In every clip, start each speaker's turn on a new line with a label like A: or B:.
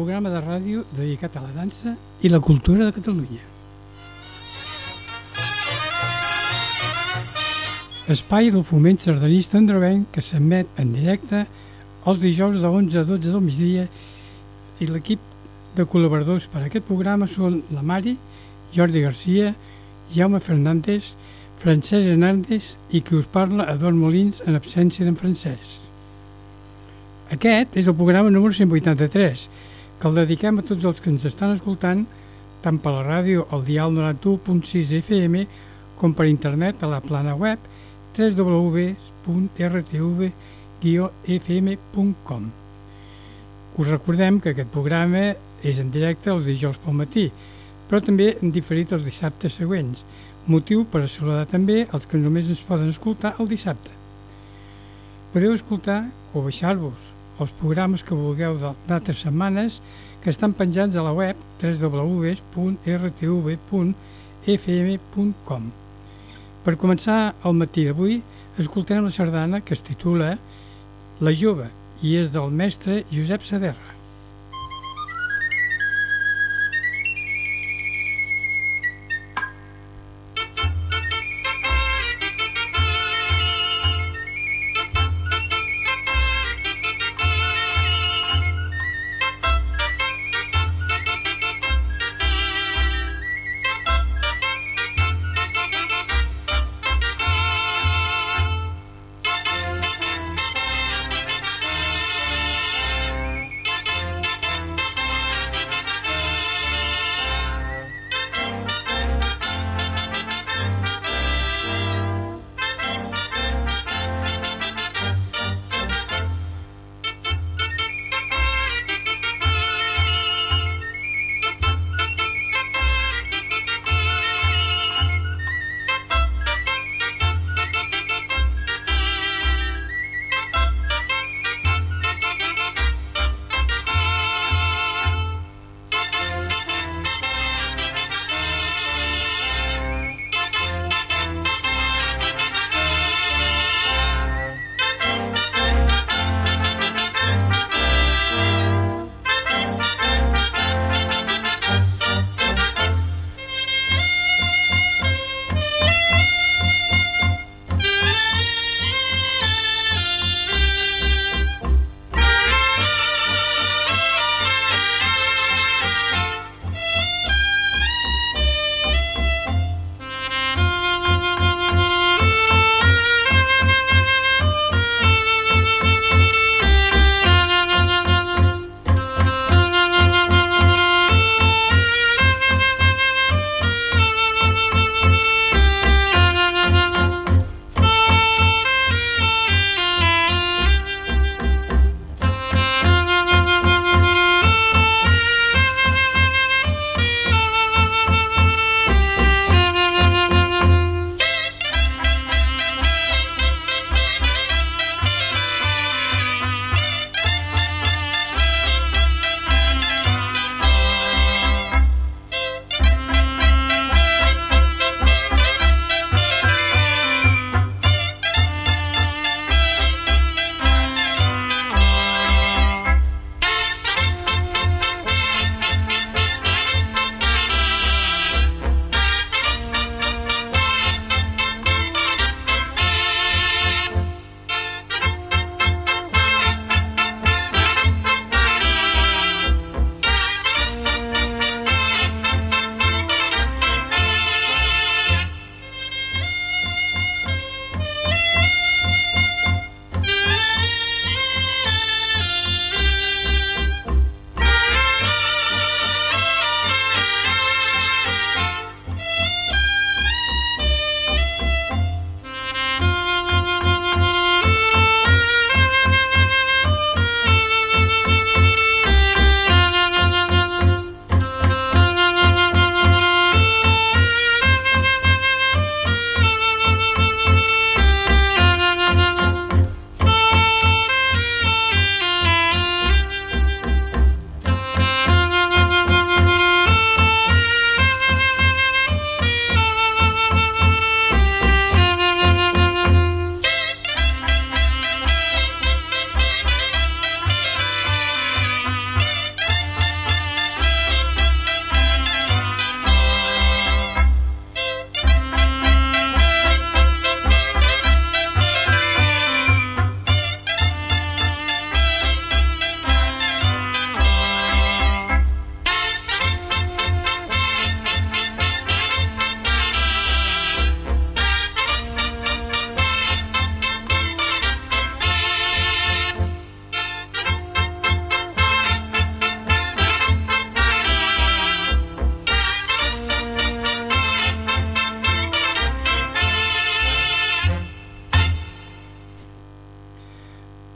A: programa de ràdio dedicat a la dansa i la cultura de Catalunya. Espai del foment sardanista androvenc que s'emet en directe els dijous de 11 a 12 del migdia i l'equip de col·laboradors per a aquest programa són la Mari, Jordi Garcia, Jaume Fernández, Francesc Hernández i qui us parla, Adon Molins, en absència d'en Francesc. Aquest és el programa número 183, que el dediquem a tots els que ens estan escoltant, tant per la ràdio al dial 91.6 FM com per internet a la plana web www.rtv-fm.com. Us recordem que aquest programa és en directe els dijous pel matí, però també en diferit els dissabtes següents, motiu per saludar també els que només ens poden escoltar el dissabte. Podeu escoltar o baixar-vos els programes que vulgueu d'altres setmanes que estan penjats a la web www.rtv.fm.com. Per començar el matí d'avui, escoltarem la sardana que es titula La jove i és del mestre Josep Saderra.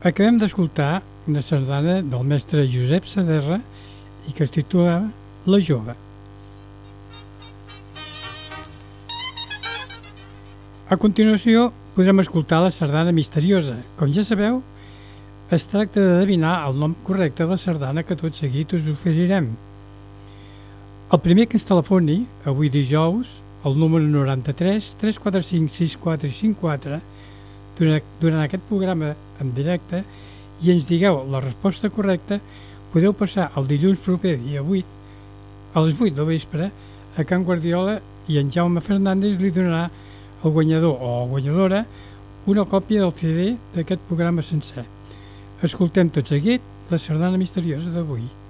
A: Acabem d'escoltar una sardana del mestre Josep Saderra i que es titula La jove. A continuació podrem escoltar la sardana misteriosa. Com ja sabeu, es tracta d'endevinar el nom correcte de la sardana que tot seguit us oferirem. El primer que ens telefoni, avui dijous, el número 93 345 6454, durant, durant aquest programa en directe, i ens digueu la resposta correcta, podeu passar el dilluns proper, dia 8, a les 8 del vespre, a Can Guardiola i en Jaume Fernández li donarà al guanyador o guanyadora una còpia del CD d'aquest programa sencer. Escoltem tot seguit la sardana misteriosa d'avui.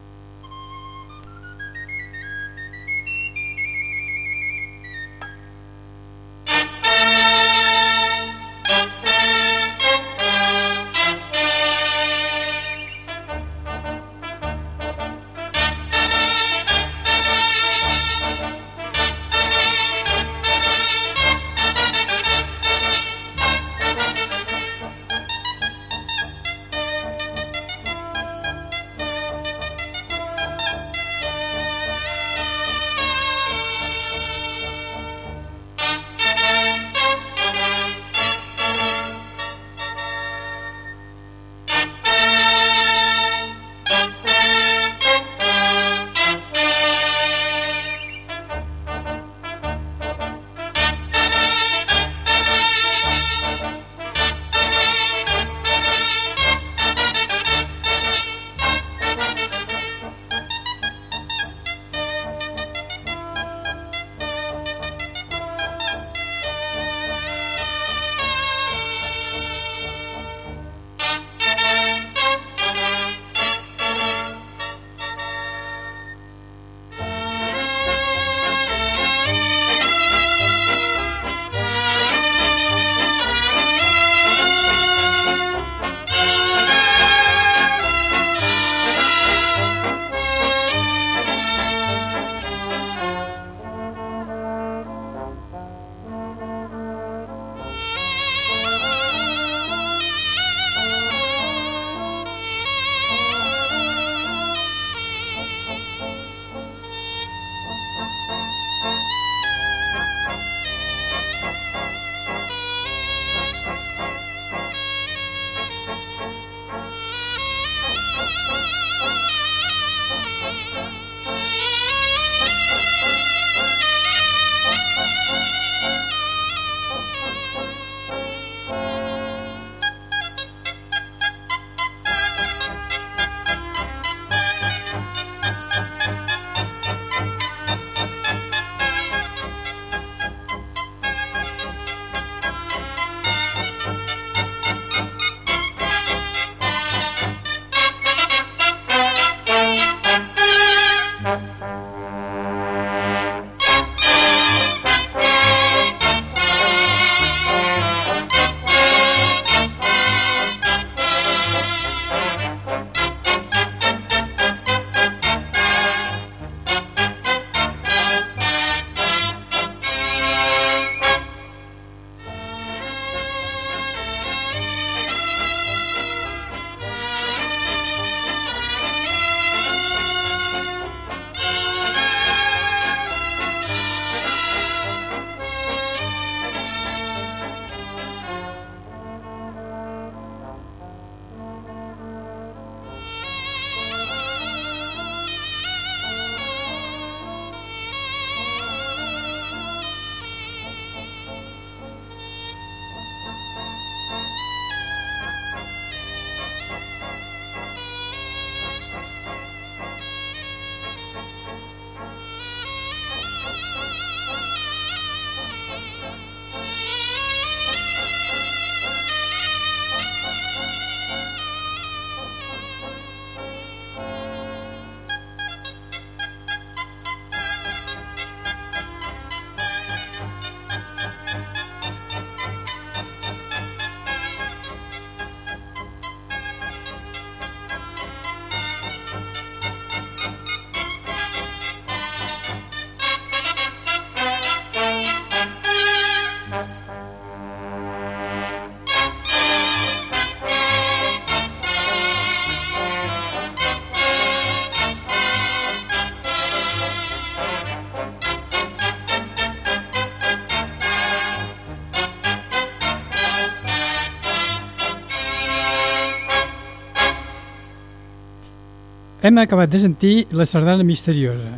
A: Hem acabat de sentir la sardana misteriosa.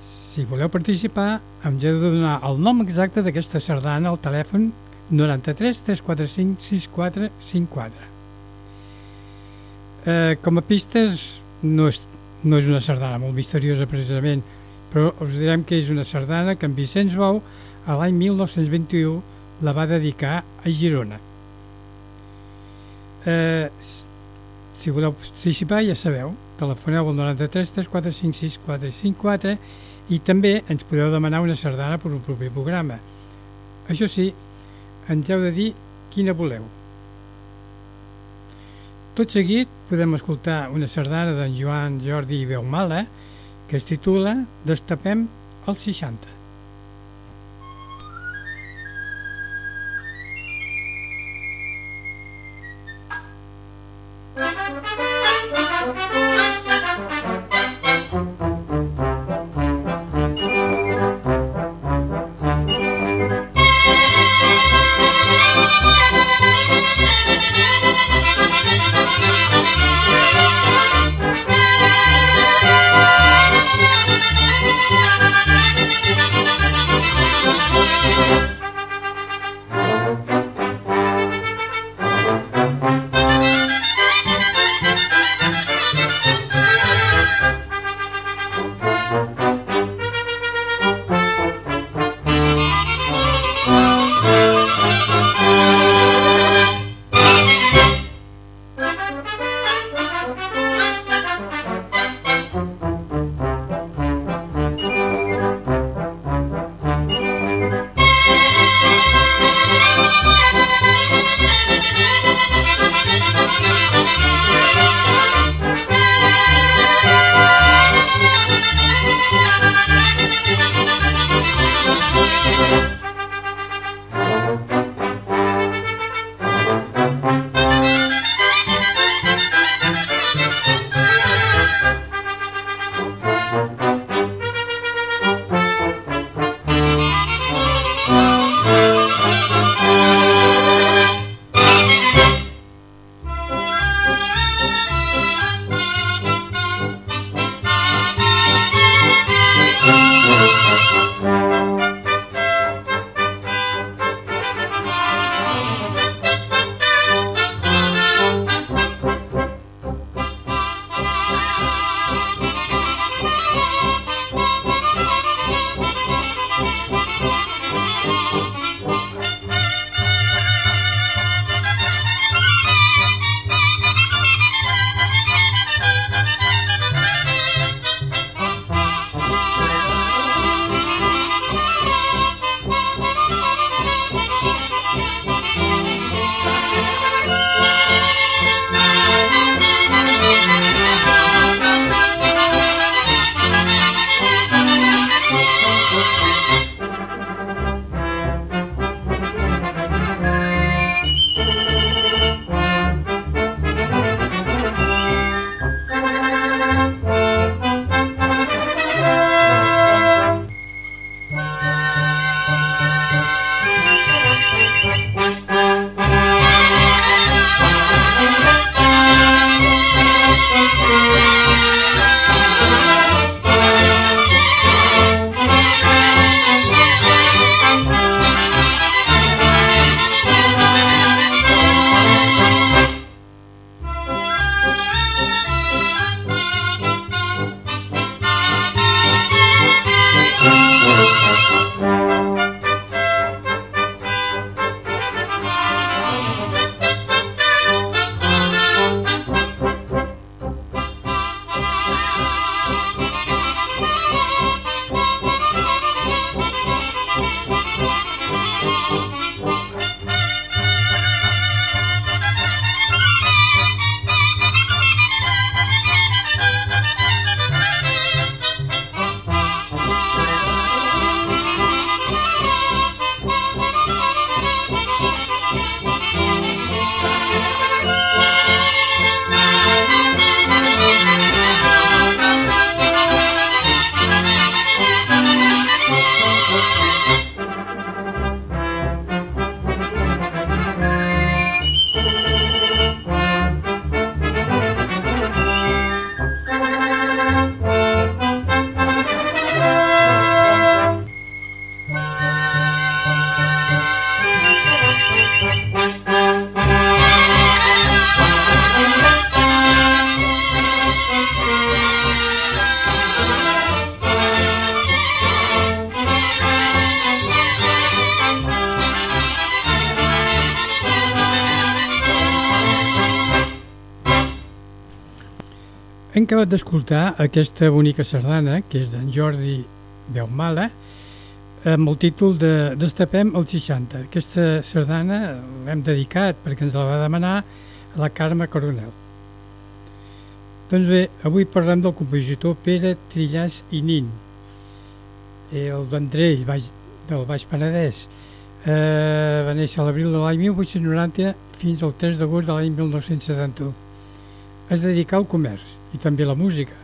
A: Si voleu participar, em heu de donar el nom exacte d'aquesta sardana al telèfon 93 345 6454. Eh, com a pistes, no és, no és una sardana molt misteriosa precisament, però us direm que és una sardana que en Vicenç Bou a l'any 1921 la va dedicar a Girona. Eh, si voleu participar ja sabeu, telefoneu al 93 345 6454 i també ens podeu demanar una sardana per un proper programa. Això sí, ens heu de dir quina voleu. Tot seguit podem escoltar una sardana d'en Joan Jordi Beumala que es titula Destapem els 60. Acabat d'escoltar aquesta bonica sardana, que és d'en Jordi Beumala, amb el títol de Destapem el 60. Aquesta sardana l'hem dedicat perquè ens la va demanar la Carme Coronel. Doncs bé, avui parlem del compositor Pere Trillàs i Nin, el Vendrell baix, del Baix Penedès. Eh, va néixer a l'abril de l'any 1890 fins al 3 d'agost de l'any 1971. Es dedicà al comerç i també la música.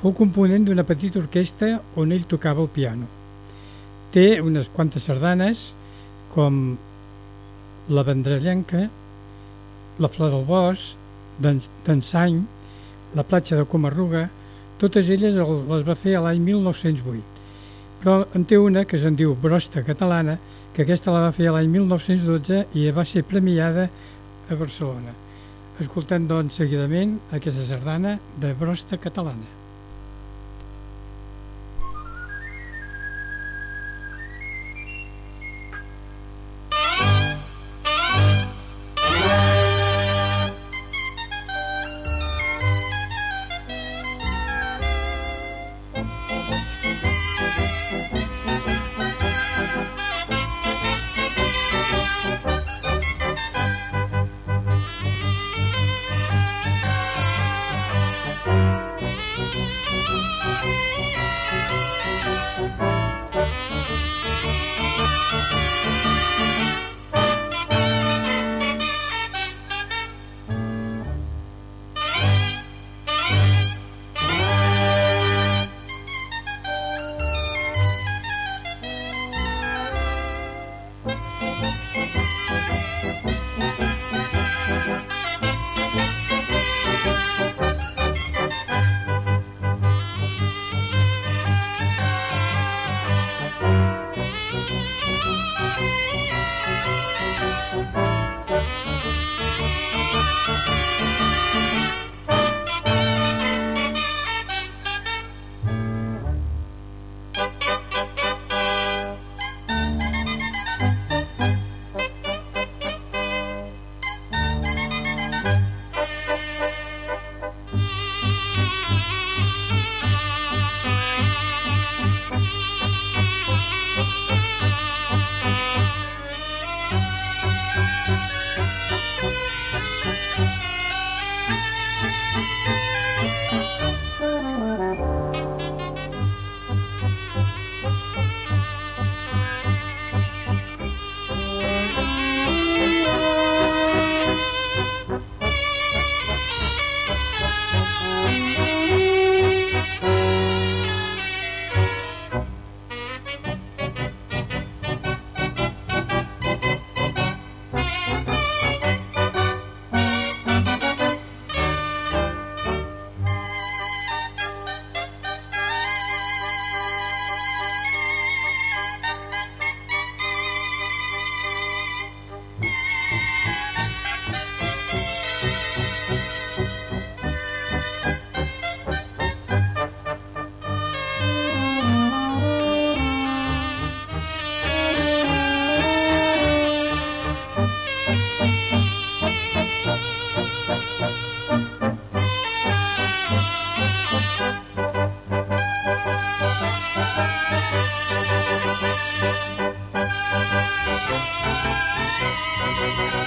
A: Fou component d'una petita orquestra on ell tocava el piano. Té unes quantes sardanes com La Vendrellenca, La Flor del Bosc, d'Ensany, La platja de Comarruga, totes elles les va fer a l'any 1908. Però en té una que se'n diu Brosta Catalana, que aquesta la va fer l'any 1912 i va ser premiada a Barcelona. Escoltem, doncs, seguidament aquesta sardana de Brosta Catalana.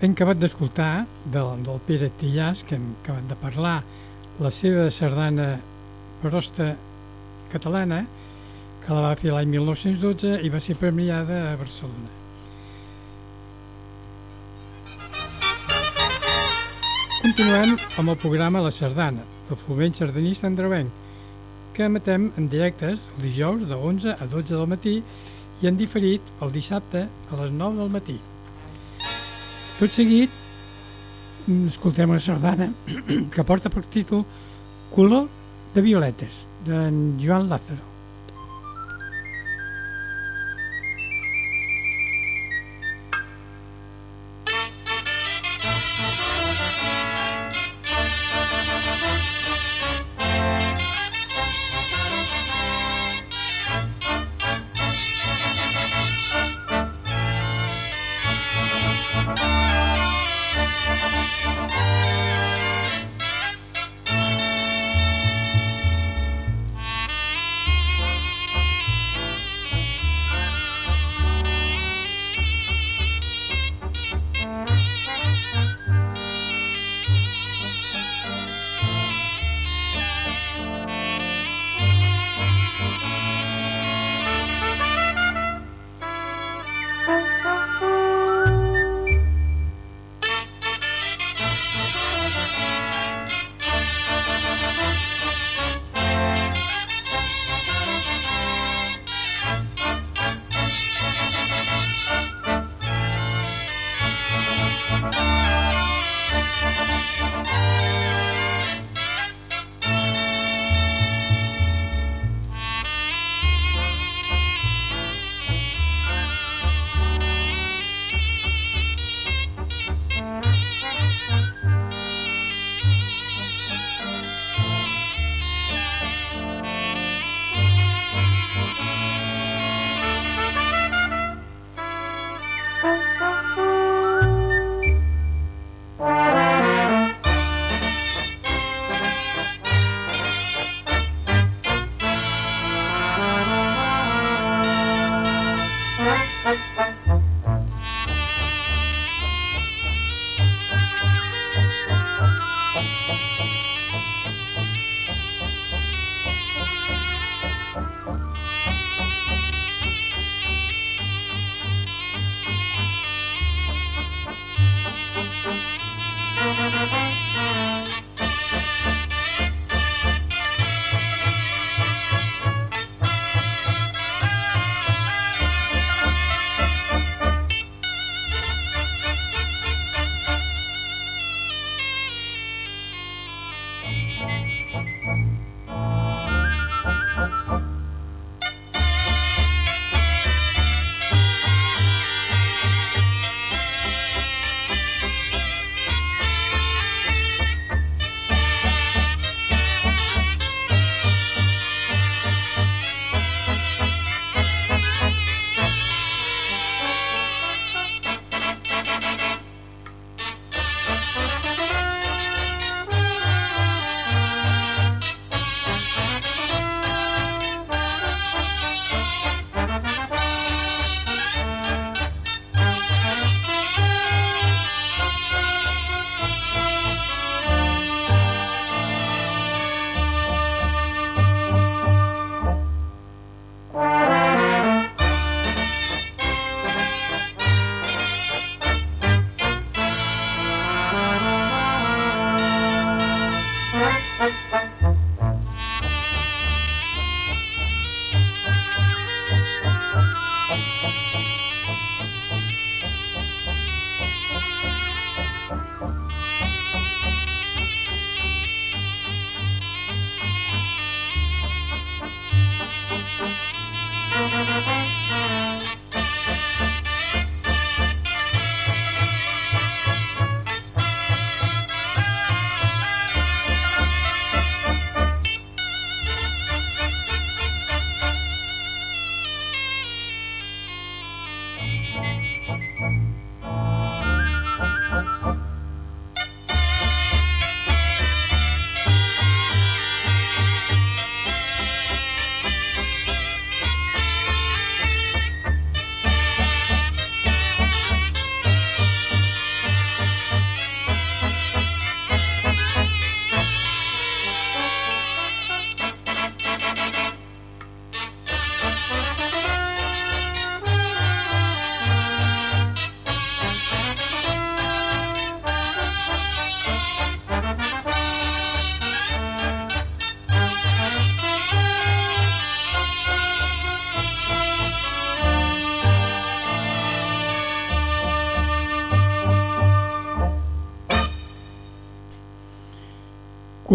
A: hem acabat d'escoltar del, del Pere Tillàs, que hem acabat de parlar, la seva sardana prosta catalana, que la va fer l'any 1912 i va ser premiada a Barcelona. Continuem amb el programa La Sardana, del foment sardanista andreuenc, que emetem en directes el dijous de 11 a 12 del matí i en diferit el dissabte a les 9 del matí. Tot seguit mm, escoltem una sardana que porta per títol Color de violetes, d'en Joan Lázaro.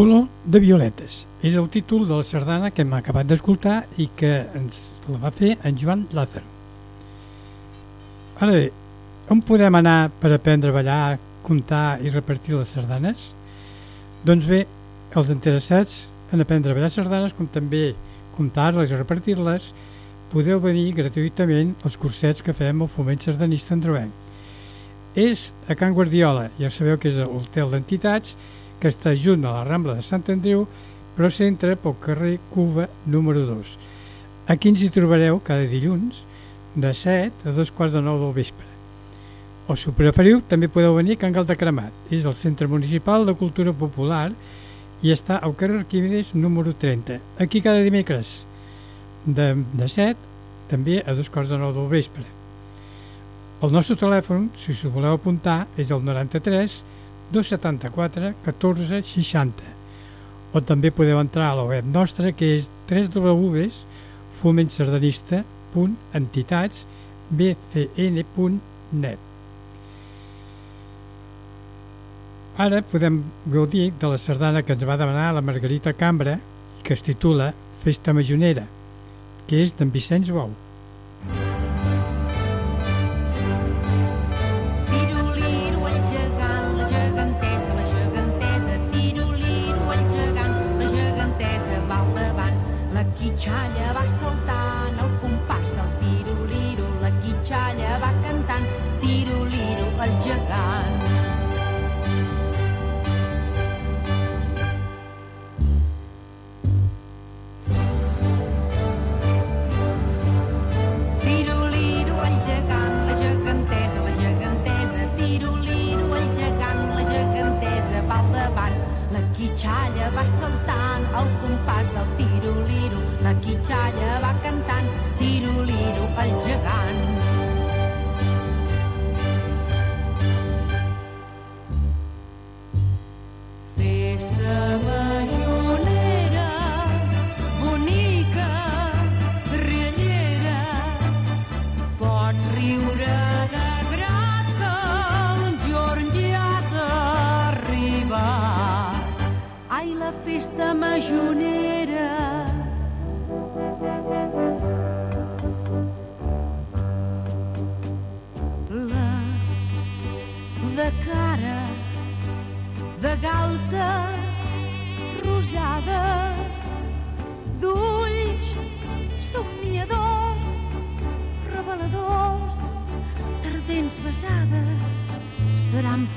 A: Color de violetes. És el títol de la sardana que hem acabat d'escoltar i que ens la va fer en Joan Lázaro. Ara bé, on podem anar per aprendre a ballar, comptar i repartir les sardanes? Doncs bé, els interessats en aprendre a ballar sardanes, com també comptar-les i repartir-les, podeu venir gratuïtament als cursets que fem al Foment Sardanista Androvenc. És a Can Guardiola, ja sabeu que és l'hotel d'entitats, que està junt a la Rambla de Sant Andreu, però s'entra pel carrer Cuba número 2. Aquí ens hi trobareu cada dilluns de 7 a 2 quarts de 9 del vespre. O si ho preferiu, també podeu venir a Can Gal de Cremat. És el Centre Municipal de Cultura Popular i està al carrer Arquímedes número 30. Aquí cada dimecres de, de 7 també a 2 quarts de 9 del vespre. El nostre telèfon, si us voleu apuntar, és el 93 274 14 60 o també podeu entrar a la web nostra que és www.fomentsardanista.entitats.bcn.net Ara podem gaudir de la sardana que ens va demanar la Margarita Cambra que es titula Festa Majonera que és d'en Vicenç Bou.
B: quitxalla va saltant al compàs del tiroliro, la quitxalla va cantant tiroliro el gegant. Tiroliro gegant, la gegantesa, la gegantesa, gegant, la gegantesa va davant, la va saltant al compàs pitjalla va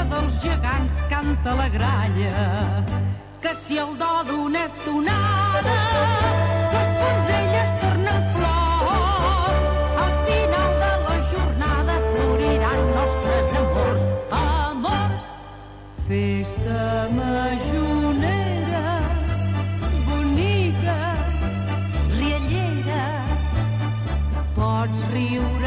B: que dels gegants canta la gralla, que si el do d'una estonada les donzelles tornen flors. Al final de la jornada floriran nostres amors, amors. Festa major riure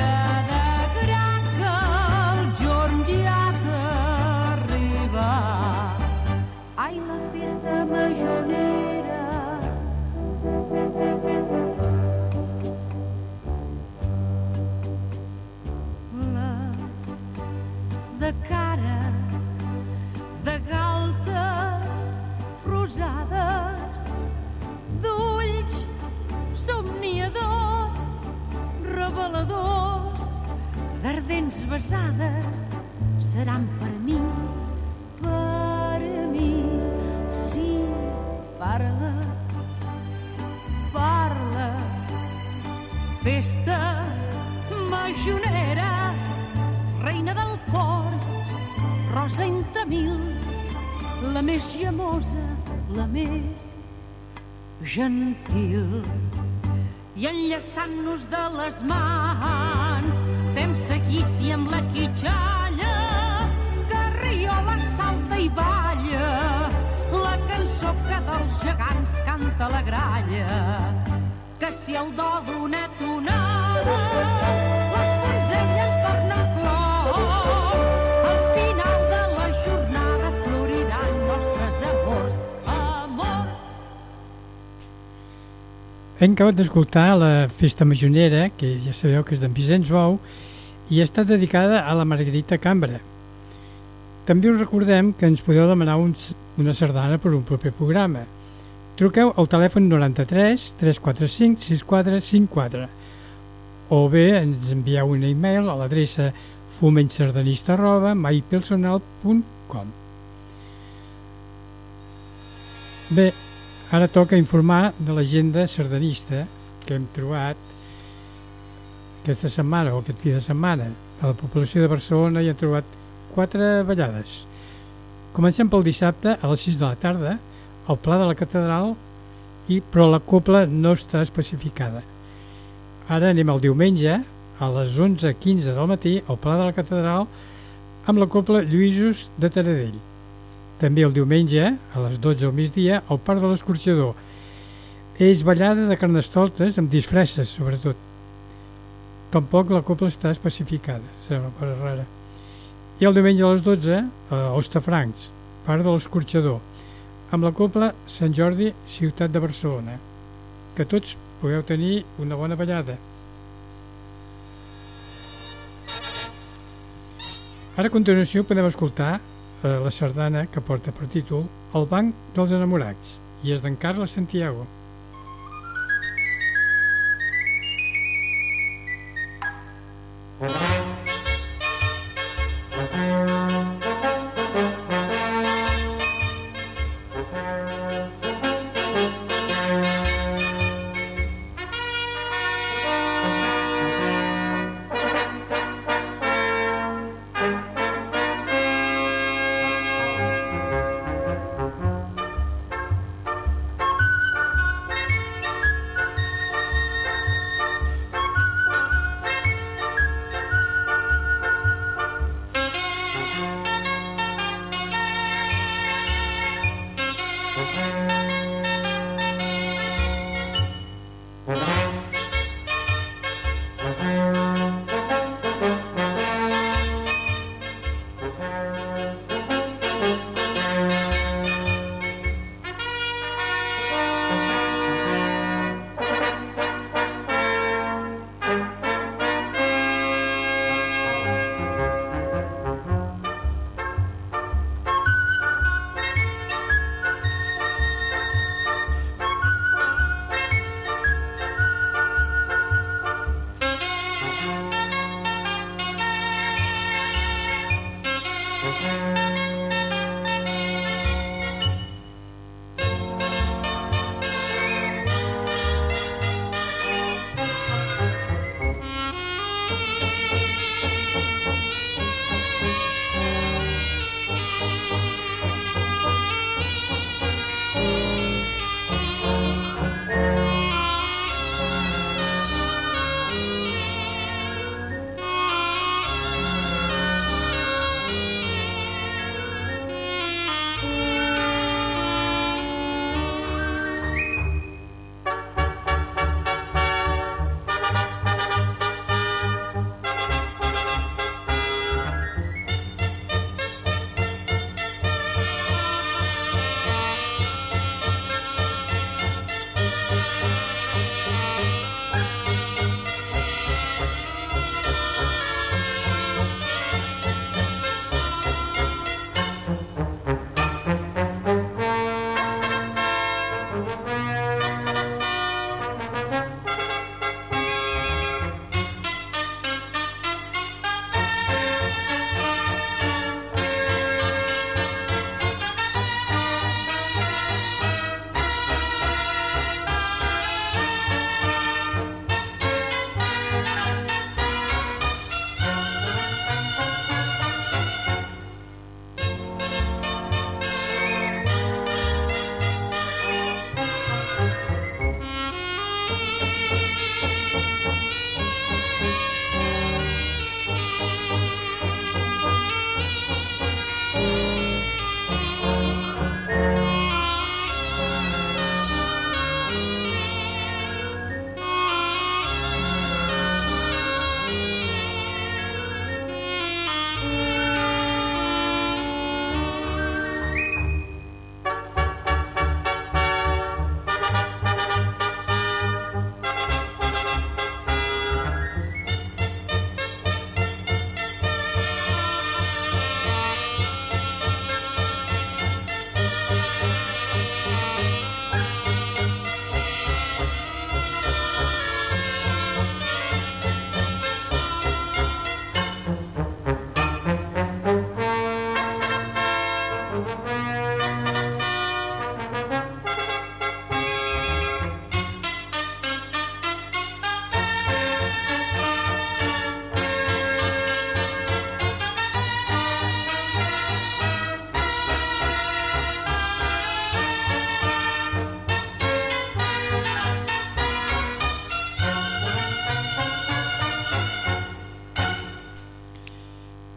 B: d'ardents besades seran per mi, per mi, sí, parla, parla, festa majonera, reina del cor, rosa entre mil, la més gemosa, la més gentil. I enllaçant-nos de les mans gallici amb la quitxalla, que riola salta i balla, la cançó que dels gegants canta la gralla, que si el do d'una tonada, les. Al final de floriran nostres amors.
A: Hem acabat d'escoltar la Festa Majonera, que ja sabeu que és d'en Vicenç Bou, i està dedicada a la Margarita Cambra. També us recordem que ens podeu demanar un, una sardana per un proper programa. Truqueu al telèfon 93 345 6454 o bé ens envieu un e-mail a l'adreça fomentsardanista arroba mypersonal.com Bé, ara toca informar de l'agenda sardanista que hem trobat aquesta setmana o aquest fi de setmana. A la població de Barcelona hi hem trobat quatre ballades. Comencem pel dissabte a les 6 de la tarda al Pla de la Catedral i però la copla no està especificada. Ara anem al diumenge a les 11.15 del matí al Pla de la Catedral amb la copla Lluïsos de Taradell. També el diumenge a les 12 al migdia al Parc de l'Escorxador. És ballada de carnestoltes amb disfresses, sobretot. Tampoc la copla està especificada, serà una cosa rara. I el diumenge a les 12 a Hostafrancs, Parc de l'Escorxador, amb la copla Sant Jordi, ciutat de Barcelona. Que tots pugueu tenir una bona ballada. Ara a continuació podem escoltar eh, la sardana que porta per títol El banc dels enamorats i és d'en Carles Santiago.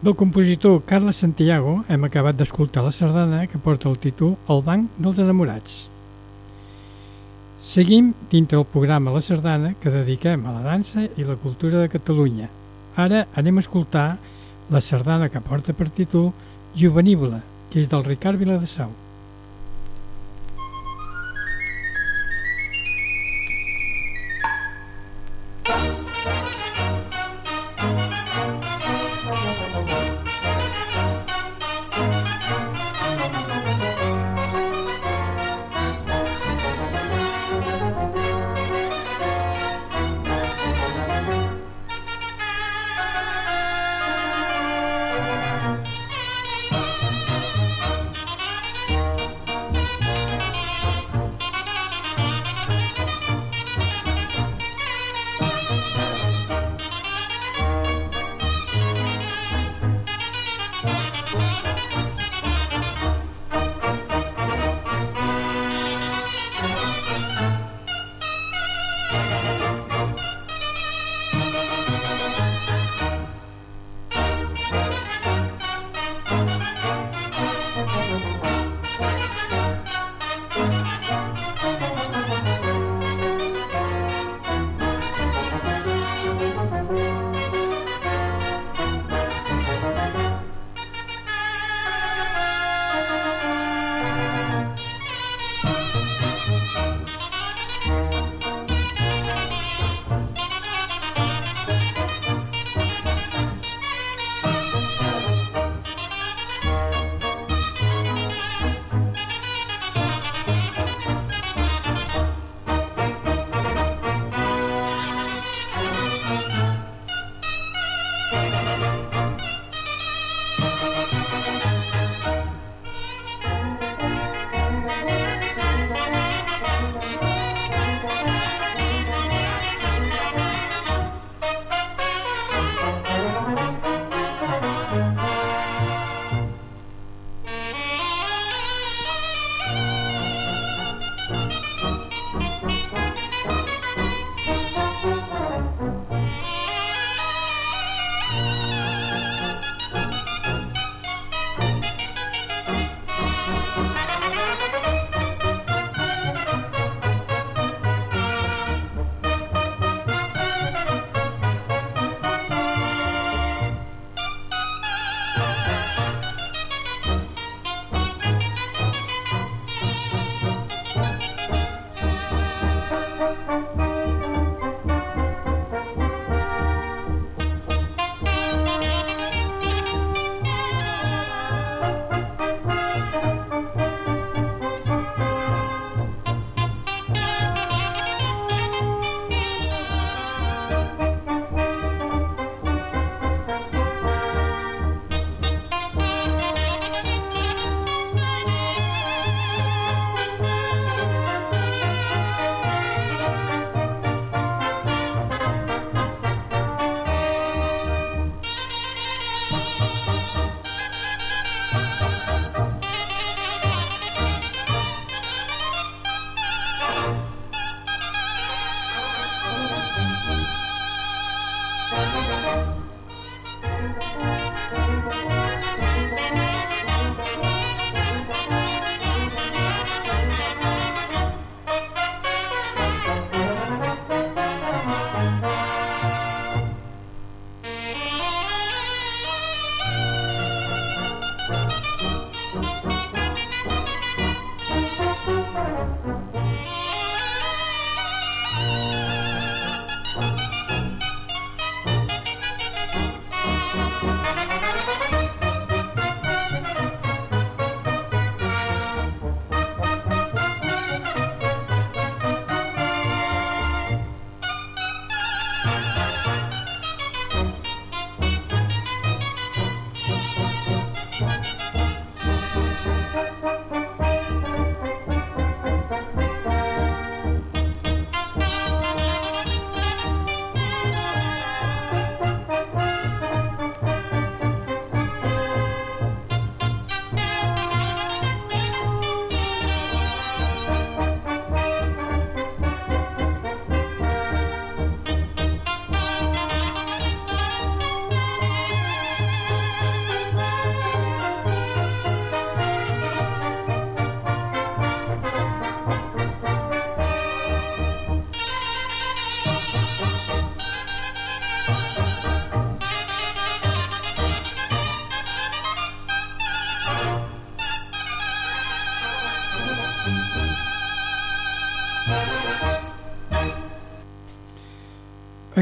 A: Del compositor Carles Santiago hem acabat d'escoltar la sardana que porta el títol El banc dels enamorats. Seguim dintre el programa La Sardana que dediquem a la dansa i la cultura de Catalunya. Ara anem a escoltar la sardana que porta per títol Juvenívola, que és del Ricard Viladesau.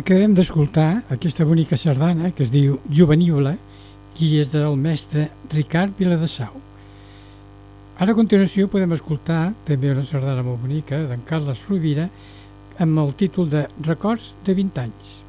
A: Acabem d'escoltar aquesta bonica sardana que es diu Juvenible i és del mestre Ricard Viladesau. Ara a continuació podem escoltar també una sardana molt bonica d'en Carles Rovira amb el títol de Records de 20 anys.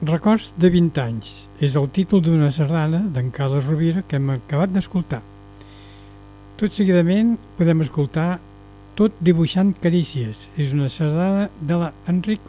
A: Records de 20 anys és el títol d'una sardana d'en Carles Rovira que hem acabat d'escoltar. Tot seguidament podem escoltar Tot dibuixant carícies. És una sardana de la Enric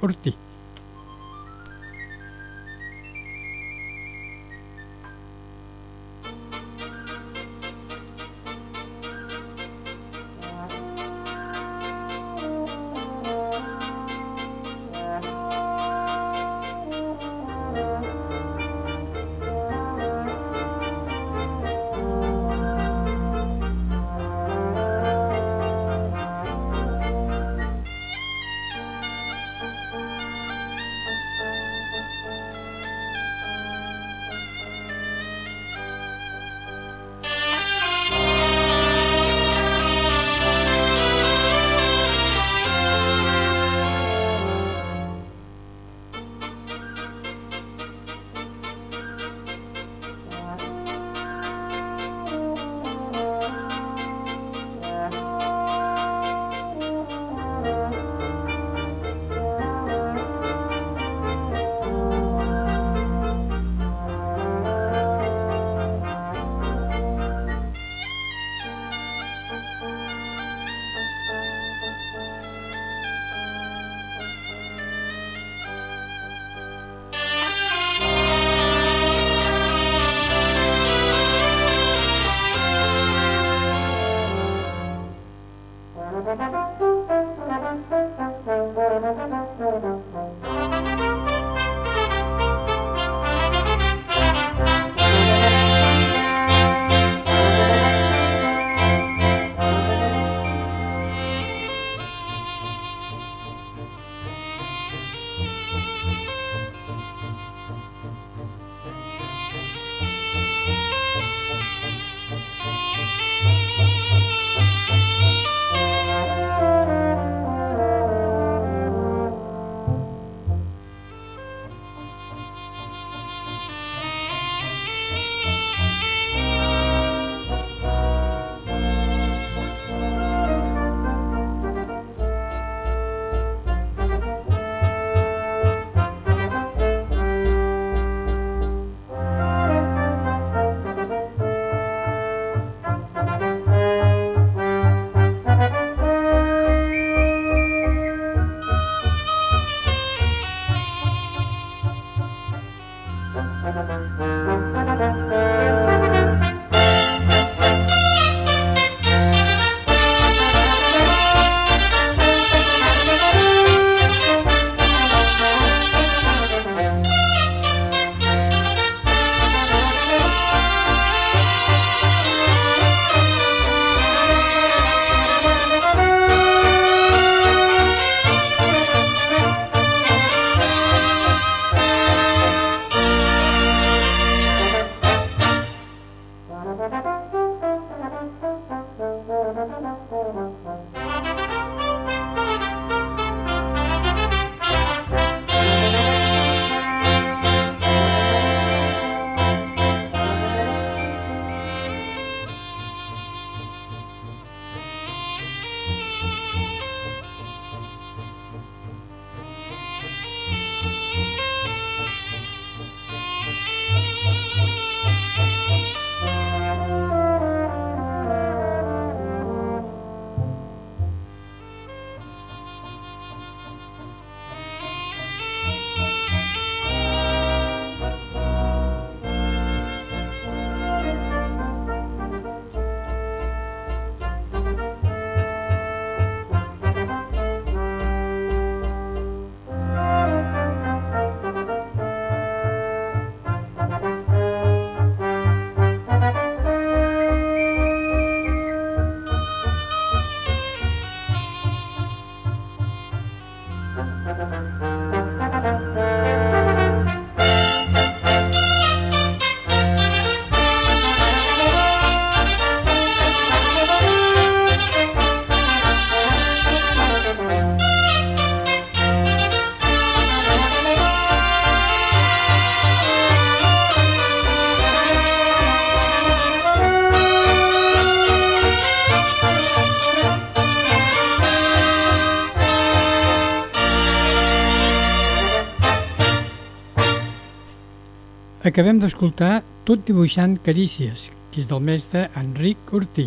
A: Acabem d'escoltar Tot dibuixant carícies, que és del mestre Enric Ortí.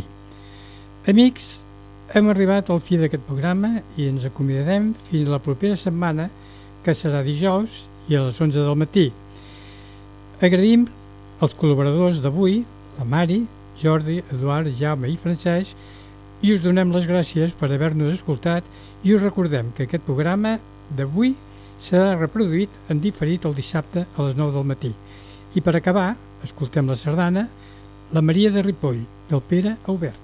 A: Amics, hem arribat al fi d'aquest programa i ens acomiadem fins la propera setmana, que serà dijous i a les 11 del matí. Agraïm als col·laboradors d'avui, la Mari, Jordi, Eduard, Jaume i Francesc, i us donem les gràcies per haver-nos escoltat i us recordem que aquest programa d'avui serà reproduït en diferit el dissabte a les 9 del matí. I per acabar, escoltem la sardana La Maria de Ripoll, del Pere Aubert.